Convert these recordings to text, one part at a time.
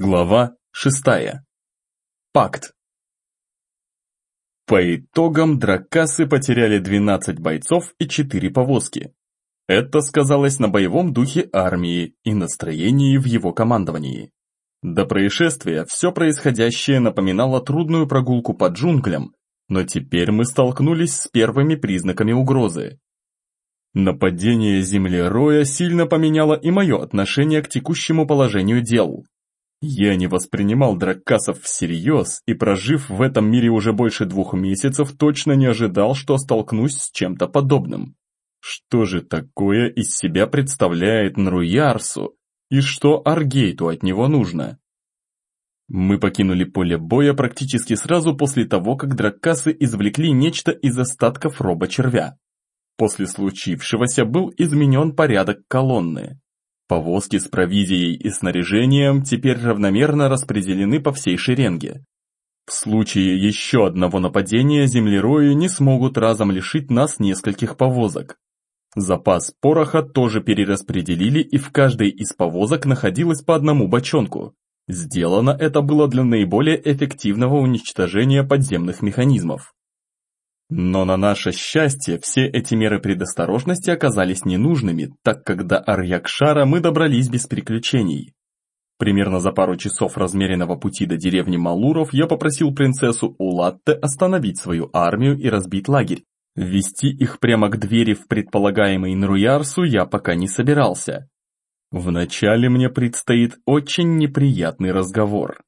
Глава шестая. Пакт. По итогам драккасы потеряли 12 бойцов и 4 повозки. Это сказалось на боевом духе армии и настроении в его командовании. До происшествия все происходящее напоминало трудную прогулку по джунглям, но теперь мы столкнулись с первыми признаками угрозы. Нападение землероя сильно поменяло и мое отношение к текущему положению дел. Я не воспринимал драккасов всерьез и, прожив в этом мире уже больше двух месяцев, точно не ожидал, что столкнусь с чем-то подобным. Что же такое из себя представляет Нруярсу, и что Аргейту от него нужно? Мы покинули поле боя практически сразу после того, как драккасы извлекли нечто из остатков роба-червя. После случившегося был изменен порядок колонны. Повозки с провизией и снаряжением теперь равномерно распределены по всей шеренге. В случае еще одного нападения землерои не смогут разом лишить нас нескольких повозок. Запас пороха тоже перераспределили и в каждой из повозок находилось по одному бочонку. Сделано это было для наиболее эффективного уничтожения подземных механизмов. Но на наше счастье, все эти меры предосторожности оказались ненужными, так как до Арьякшара мы добрались без приключений. Примерно за пару часов размеренного пути до деревни Малуров я попросил принцессу Улатте остановить свою армию и разбить лагерь. Вести их прямо к двери в предполагаемый Нруярсу я пока не собирался. Вначале мне предстоит очень неприятный разговор.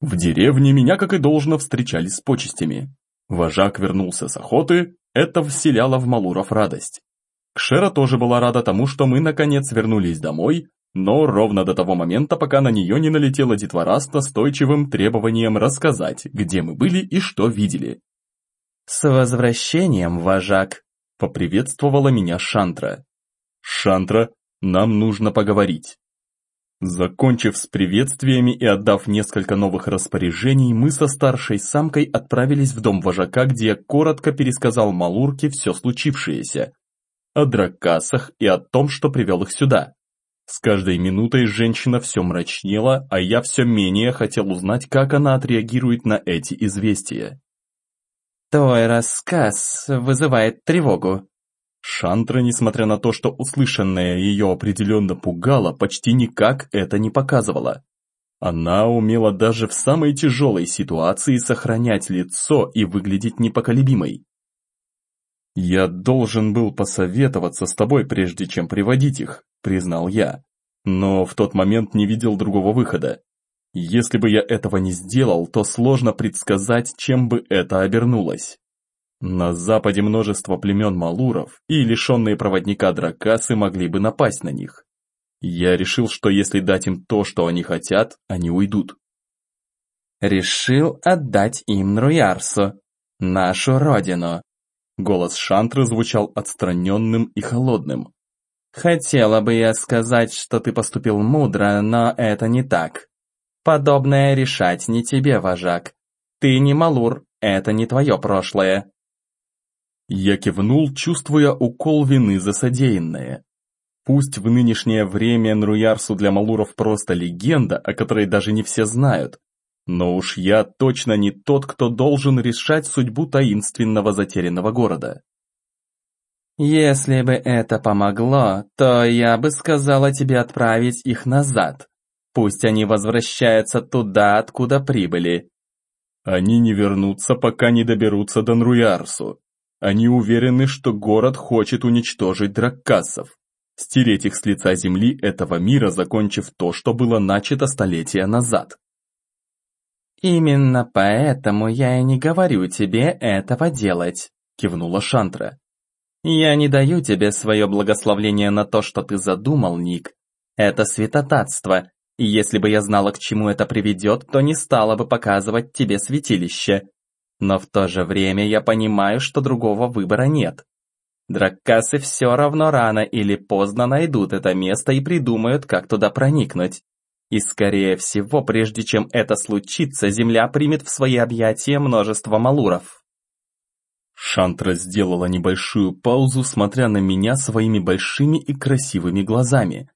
В деревне меня, как и должно, встречали с почестями. Вожак вернулся с охоты, это вселяло в Малуров радость. Кшера тоже была рада тому, что мы наконец вернулись домой, но ровно до того момента, пока на нее не налетела детвора с настойчивым требованием рассказать, где мы были и что видели. «С возвращением, вожак!» — поприветствовала меня Шантра. «Шантра, нам нужно поговорить». Закончив с приветствиями и отдав несколько новых распоряжений, мы со старшей самкой отправились в дом вожака, где я коротко пересказал Малурке все случившееся. О дракасах и о том, что привел их сюда. С каждой минутой женщина все мрачнела, а я все менее хотел узнать, как она отреагирует на эти известия. «Твой рассказ вызывает тревогу», Шантра, несмотря на то, что услышанное ее определенно пугало, почти никак это не показывала. Она умела даже в самой тяжелой ситуации сохранять лицо и выглядеть непоколебимой. «Я должен был посоветоваться с тобой, прежде чем приводить их», — признал я. Но в тот момент не видел другого выхода. Если бы я этого не сделал, то сложно предсказать, чем бы это обернулось. На западе множество племен малуров, и лишенные проводника дракасы могли бы напасть на них. Я решил, что если дать им то, что они хотят, они уйдут. «Решил отдать им Нруярсу, нашу родину». Голос Шантры звучал отстраненным и холодным. «Хотела бы я сказать, что ты поступил мудро, но это не так. Подобное решать не тебе, вожак. Ты не Малур, это не твое прошлое. Я кивнул, чувствуя укол вины за содеянное. Пусть в нынешнее время Нруярсу для Малуров просто легенда, о которой даже не все знают, но уж я точно не тот, кто должен решать судьбу таинственного затерянного города. Если бы это помогло, то я бы сказала тебе отправить их назад. Пусть они возвращаются туда, откуда прибыли. Они не вернутся, пока не доберутся до Нруярсу. Они уверены, что город хочет уничтожить драккасов, стереть их с лица земли этого мира, закончив то, что было начато столетия назад. «Именно поэтому я и не говорю тебе этого делать», — кивнула Шантра. «Я не даю тебе свое благословление на то, что ты задумал, Ник. Это святотатство, и если бы я знала, к чему это приведет, то не стала бы показывать тебе святилище. Но в то же время я понимаю, что другого выбора нет. Драккасы все равно рано или поздно найдут это место и придумают, как туда проникнуть. И скорее всего, прежде чем это случится, Земля примет в свои объятия множество малуров. Шантра сделала небольшую паузу, смотря на меня своими большими и красивыми глазами.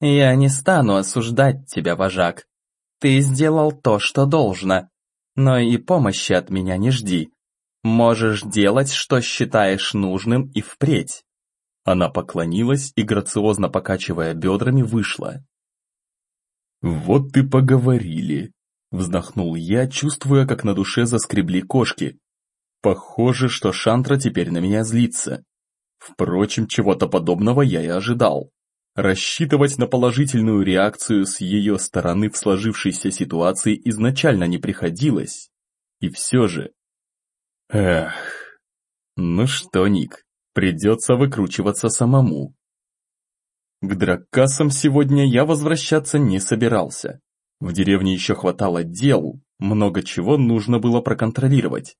Я не стану осуждать тебя, вожак. Ты сделал то, что должно, но и помощи от меня не жди. Можешь делать, что считаешь нужным и впредь. Она поклонилась и, грациозно покачивая бедрами, вышла. «Вот и поговорили», — вздохнул я, чувствуя, как на душе заскребли кошки. «Похоже, что Шантра теперь на меня злится. Впрочем, чего-то подобного я и ожидал. Рассчитывать на положительную реакцию с ее стороны в сложившейся ситуации изначально не приходилось. И все же... Эх... Ну что, Ник, придется выкручиваться самому. К драккасам сегодня я возвращаться не собирался. В деревне еще хватало дел, много чего нужно было проконтролировать.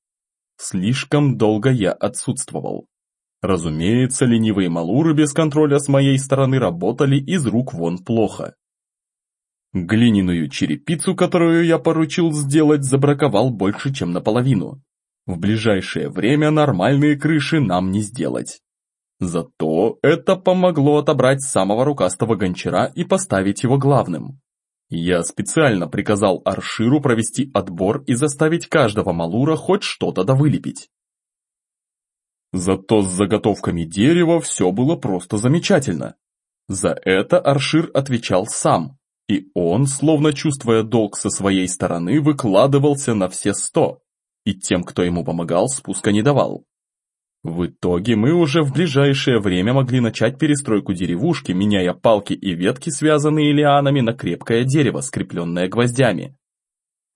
Слишком долго я отсутствовал. Разумеется, ленивые малуры без контроля с моей стороны работали из рук вон плохо. Глиняную черепицу, которую я поручил сделать, забраковал больше, чем наполовину. В ближайшее время нормальные крыши нам не сделать. Зато это помогло отобрать самого рукастого гончара и поставить его главным. Я специально приказал Арширу провести отбор и заставить каждого малура хоть что-то довылепить. Зато с заготовками дерева все было просто замечательно. За это Аршир отвечал сам, и он, словно чувствуя долг со своей стороны, выкладывался на все сто, и тем, кто ему помогал, спуска не давал. В итоге мы уже в ближайшее время могли начать перестройку деревушки, меняя палки и ветки, связанные лианами, на крепкое дерево, скрепленное гвоздями.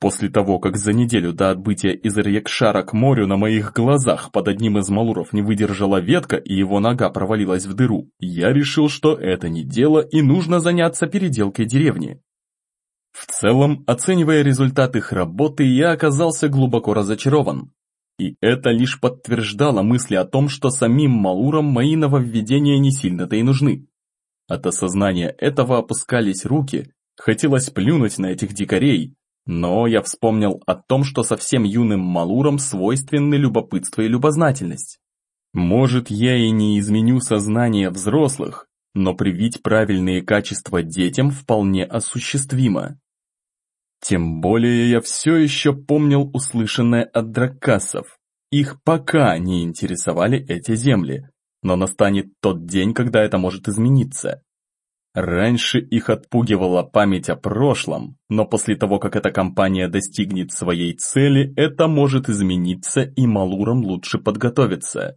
После того, как за неделю до отбытия из Рьякшара к морю на моих глазах под одним из малуров не выдержала ветка и его нога провалилась в дыру, я решил, что это не дело и нужно заняться переделкой деревни. В целом, оценивая результат их работы, я оказался глубоко разочарован. И это лишь подтверждало мысли о том, что самим малурам мои нововведения не сильно-то и нужны. От осознания этого опускались руки, хотелось плюнуть на этих дикарей, но я вспомнил о том, что совсем юным малурам свойственны любопытство и любознательность. Может, я и не изменю сознание взрослых, но привить правильные качества детям вполне осуществимо. Тем более я все еще помнил услышанное от драккасов. Их пока не интересовали эти земли, но настанет тот день, когда это может измениться. Раньше их отпугивала память о прошлом, но после того, как эта компания достигнет своей цели, это может измениться и Малурам лучше подготовиться.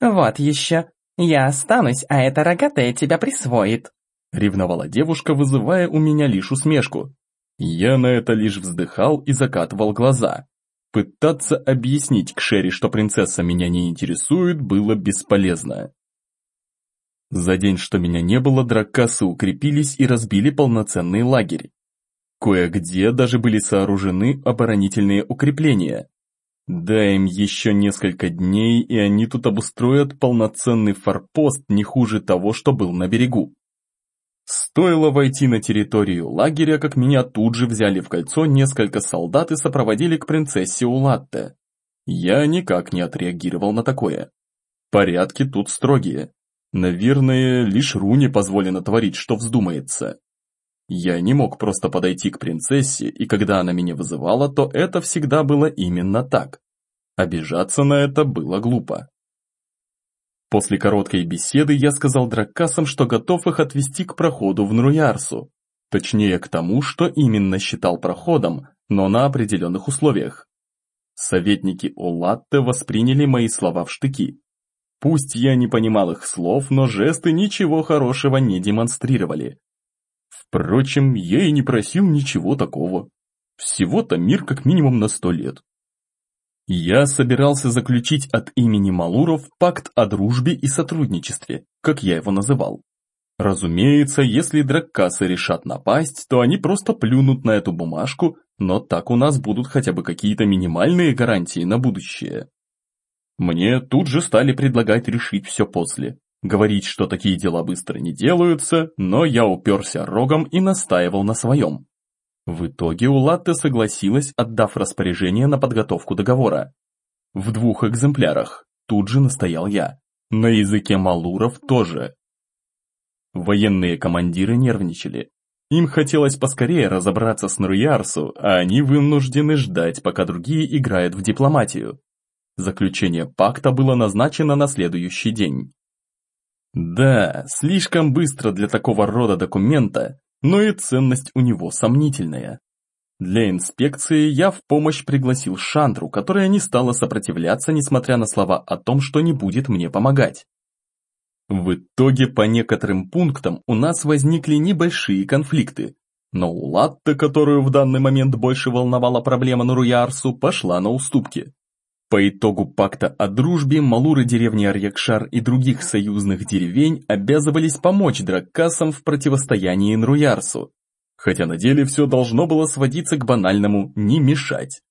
«Вот еще, я останусь, а эта рогатая тебя присвоит», ревновала девушка, вызывая у меня лишь усмешку. Я на это лишь вздыхал и закатывал глаза. Пытаться объяснить к Шерри, что принцесса меня не интересует, было бесполезно. За день, что меня не было, драккасы укрепились и разбили полноценный лагерь. Кое-где даже были сооружены оборонительные укрепления. Дай им еще несколько дней, и они тут обустроят полноценный форпост не хуже того, что был на берегу. Стоило войти на территорию лагеря, как меня тут же взяли в кольцо несколько солдат и сопроводили к принцессе Улатте. Я никак не отреагировал на такое. Порядки тут строгие. Наверное, лишь Руне позволено творить, что вздумается. Я не мог просто подойти к принцессе, и когда она меня вызывала, то это всегда было именно так. Обижаться на это было глупо. После короткой беседы я сказал драккасам, что готов их отвести к проходу в Нруярсу. Точнее, к тому, что именно считал проходом, но на определенных условиях. Советники Олатте восприняли мои слова в штыки. Пусть я не понимал их слов, но жесты ничего хорошего не демонстрировали. Впрочем, я и не просил ничего такого. Всего-то мир как минимум на сто лет. Я собирался заключить от имени Малуров пакт о дружбе и сотрудничестве, как я его называл. Разумеется, если драккасы решат напасть, то они просто плюнут на эту бумажку, но так у нас будут хотя бы какие-то минимальные гарантии на будущее. Мне тут же стали предлагать решить все после. Говорить, что такие дела быстро не делаются, но я уперся рогом и настаивал на своем. В итоге Улатте согласилась, отдав распоряжение на подготовку договора. В двух экземплярах, тут же настоял я. На языке малуров тоже. Военные командиры нервничали. Им хотелось поскорее разобраться с Нруярсу, а они вынуждены ждать, пока другие играют в дипломатию. Заключение пакта было назначено на следующий день. Да, слишком быстро для такого рода документа, но и ценность у него сомнительная. Для инспекции я в помощь пригласил Шандру, которая не стала сопротивляться, несмотря на слова о том, что не будет мне помогать. В итоге по некоторым пунктам у нас возникли небольшие конфликты, но у которую в данный момент больше волновала проблема Наруярсу, пошла на уступки. По итогу пакта о дружбе Малуры деревни Арьякшар и других союзных деревень обязывались помочь Драккасам в противостоянии Нруярсу, хотя на деле все должно было сводиться к банальному «не мешать».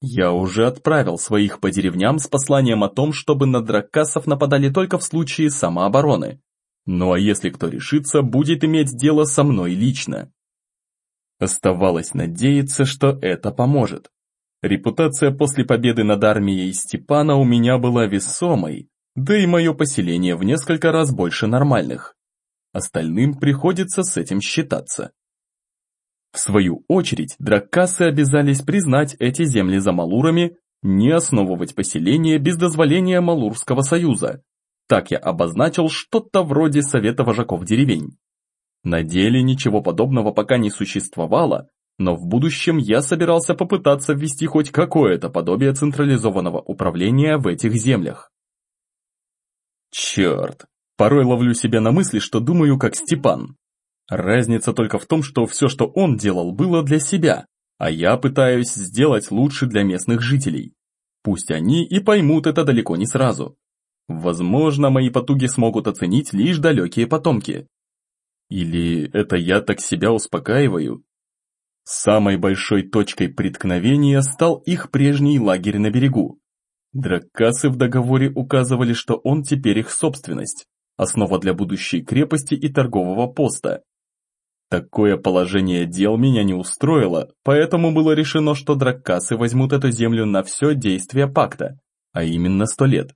Я уже отправил своих по деревням с посланием о том, чтобы на драккасов нападали только в случае самообороны. Ну а если кто решится, будет иметь дело со мной лично. Оставалось надеяться, что это поможет. Репутация после победы над армией Степана у меня была весомой, да и мое поселение в несколько раз больше нормальных. Остальным приходится с этим считаться. В свою очередь, драккасы обязались признать эти земли за малурами, не основывать поселение без дозволения Малурского союза. Так я обозначил что-то вроде совета вожаков деревень. На деле ничего подобного пока не существовало, но в будущем я собирался попытаться ввести хоть какое-то подобие централизованного управления в этих землях. Черт, порой ловлю себя на мысли, что думаю как Степан. Разница только в том, что все, что он делал, было для себя, а я пытаюсь сделать лучше для местных жителей. Пусть они и поймут это далеко не сразу. Возможно, мои потуги смогут оценить лишь далекие потомки. Или это я так себя успокаиваю? Самой большой точкой преткновения стал их прежний лагерь на берегу. Драккасы в договоре указывали, что он теперь их собственность, основа для будущей крепости и торгового поста. Такое положение дел меня не устроило, поэтому было решено, что драккасы возьмут эту землю на все действие пакта, а именно сто лет.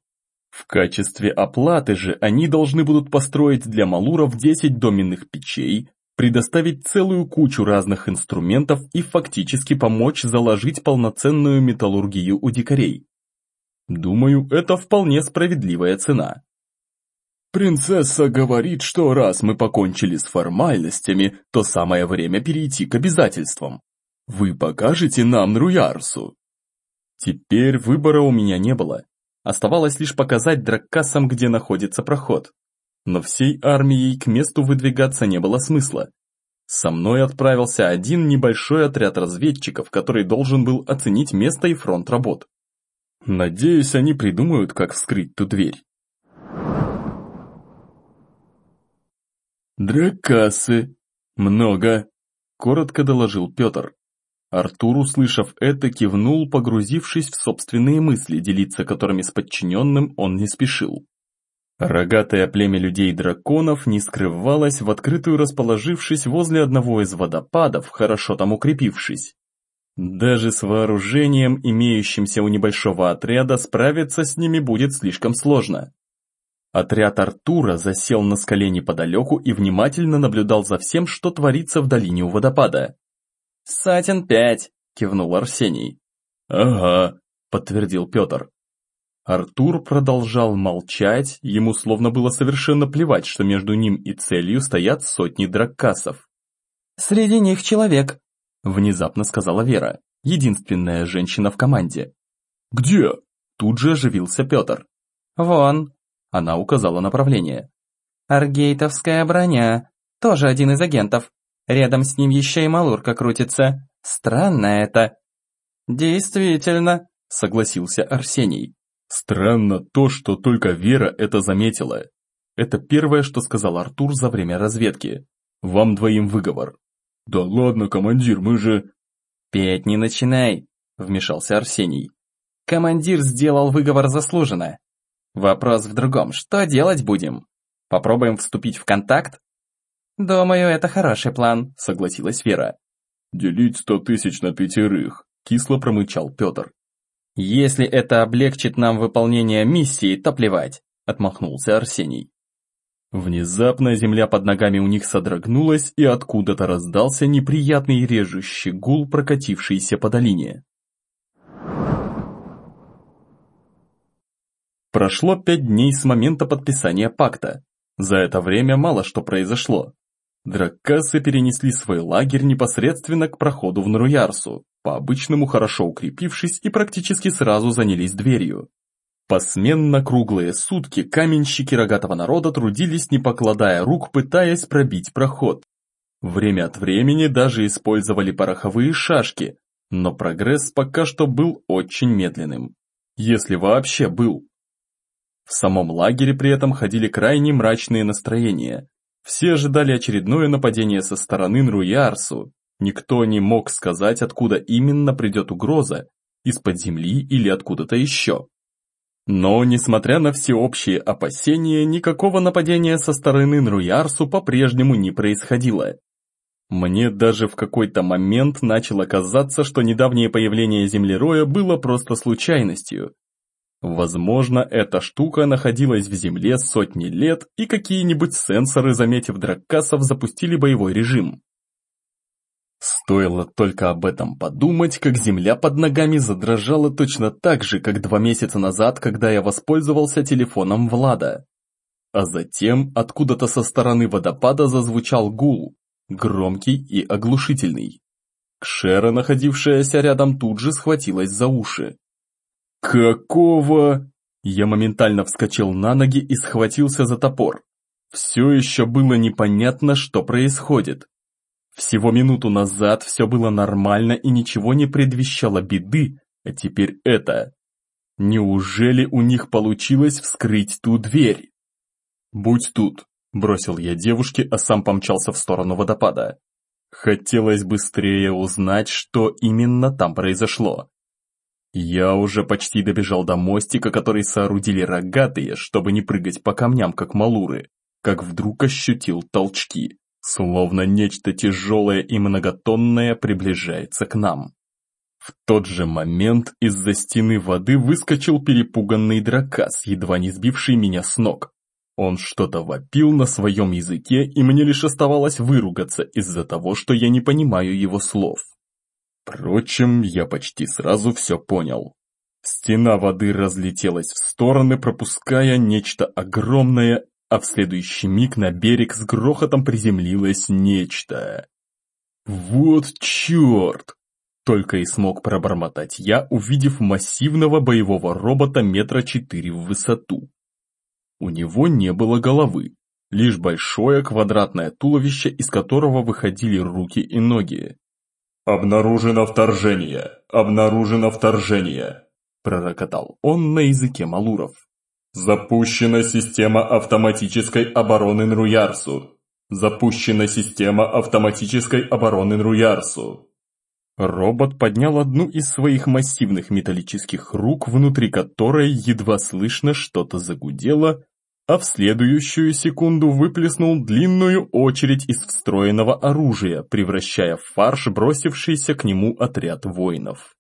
В качестве оплаты же они должны будут построить для малуров 10 доменных печей, предоставить целую кучу разных инструментов и фактически помочь заложить полноценную металлургию у дикарей. Думаю, это вполне справедливая цена. Принцесса говорит, что раз мы покончили с формальностями, то самое время перейти к обязательствам. Вы покажете нам Нруярсу. Теперь выбора у меня не было. Оставалось лишь показать драккасам, где находится проход. Но всей армией к месту выдвигаться не было смысла. Со мной отправился один небольшой отряд разведчиков, который должен был оценить место и фронт работ. Надеюсь, они придумают, как вскрыть ту дверь. «Дракасы! Много!» – коротко доложил Петр. Артур, услышав это, кивнул, погрузившись в собственные мысли, делиться которыми с подчиненным он не спешил. Рогатое племя людей-драконов не скрывалось в открытую расположившись возле одного из водопадов, хорошо там укрепившись. Даже с вооружением, имеющимся у небольшого отряда, справиться с ними будет слишком сложно. Отряд Артура засел на скале неподалеку и внимательно наблюдал за всем, что творится в долине у водопада. «Сатин пять», — кивнул Арсений. «Ага», — подтвердил Петр. Артур продолжал молчать, ему словно было совершенно плевать, что между ним и целью стоят сотни драккасов. «Среди них человек», — внезапно сказала Вера, единственная женщина в команде. «Где?» — тут же оживился Петр. «Вон», она указала направление. «Аргейтовская броня. Тоже один из агентов. Рядом с ним еще и Малурка крутится. Странно это». «Действительно», — согласился Арсений. «Странно то, что только Вера это заметила. Это первое, что сказал Артур за время разведки. Вам двоим выговор». «Да ладно, командир, мы же...» «Петь не начинай», — вмешался Арсений. «Командир сделал выговор заслуженно. Вопрос в другом, что делать будем? Попробуем вступить в контакт? Думаю, это хороший план, согласилась Вера. Делить сто тысяч на пятерых, кисло промычал Петр. Если это облегчит нам выполнение миссии, то плевать, отмахнулся Арсений. Внезапно земля под ногами у них содрогнулась, и откуда-то раздался неприятный режущий гул, прокатившийся по долине. Прошло пять дней с момента подписания пакта. За это время мало что произошло. Драккасы перенесли свой лагерь непосредственно к проходу в Наруярсу, по-обычному хорошо укрепившись и практически сразу занялись дверью. Посменно круглые сутки каменщики рогатого народа трудились, не покладая рук, пытаясь пробить проход. Время от времени даже использовали пороховые шашки, но прогресс пока что был очень медленным. Если вообще был. В самом лагере при этом ходили крайне мрачные настроения. Все ожидали очередное нападение со стороны Нруярсу. Никто не мог сказать, откуда именно придет угроза, из-под земли или откуда-то еще. Но, несмотря на всеобщие опасения, никакого нападения со стороны Нруярсу по-прежнему не происходило. Мне даже в какой-то момент начало казаться, что недавнее появление землероя было просто случайностью, Возможно, эта штука находилась в земле сотни лет, и какие-нибудь сенсоры, заметив драккасов, запустили боевой режим. Стоило только об этом подумать, как земля под ногами задрожала точно так же, как два месяца назад, когда я воспользовался телефоном Влада. А затем откуда-то со стороны водопада зазвучал гул, громкий и оглушительный. Кшера, находившаяся рядом, тут же схватилась за уши. «Какого?» Я моментально вскочил на ноги и схватился за топор. Все еще было непонятно, что происходит. Всего минуту назад все было нормально и ничего не предвещало беды, а теперь это. Неужели у них получилось вскрыть ту дверь? «Будь тут», – бросил я девушке, а сам помчался в сторону водопада. Хотелось быстрее узнать, что именно там произошло. Я уже почти добежал до мостика, который соорудили рогатые, чтобы не прыгать по камням, как малуры, как вдруг ощутил толчки, словно нечто тяжелое и многотонное приближается к нам. В тот же момент из-за стены воды выскочил перепуганный дракас, едва не сбивший меня с ног. Он что-то вопил на своем языке, и мне лишь оставалось выругаться из-за того, что я не понимаю его слов. Впрочем, я почти сразу все понял. Стена воды разлетелась в стороны, пропуская нечто огромное, а в следующий миг на берег с грохотом приземлилось нечто. «Вот черт!» Только и смог пробормотать я, увидев массивного боевого робота метра четыре в высоту. У него не было головы, лишь большое квадратное туловище, из которого выходили руки и ноги. «Обнаружено вторжение! Обнаружено вторжение!» пророкотал он на языке малуров. «Запущена система автоматической обороны Нруярсу! Запущена система автоматической обороны Нруярсу!» Робот поднял одну из своих массивных металлических рук, внутри которой едва слышно что-то загудело, а в следующую секунду выплеснул длинную очередь из встроенного оружия, превращая в фарш бросившийся к нему отряд воинов.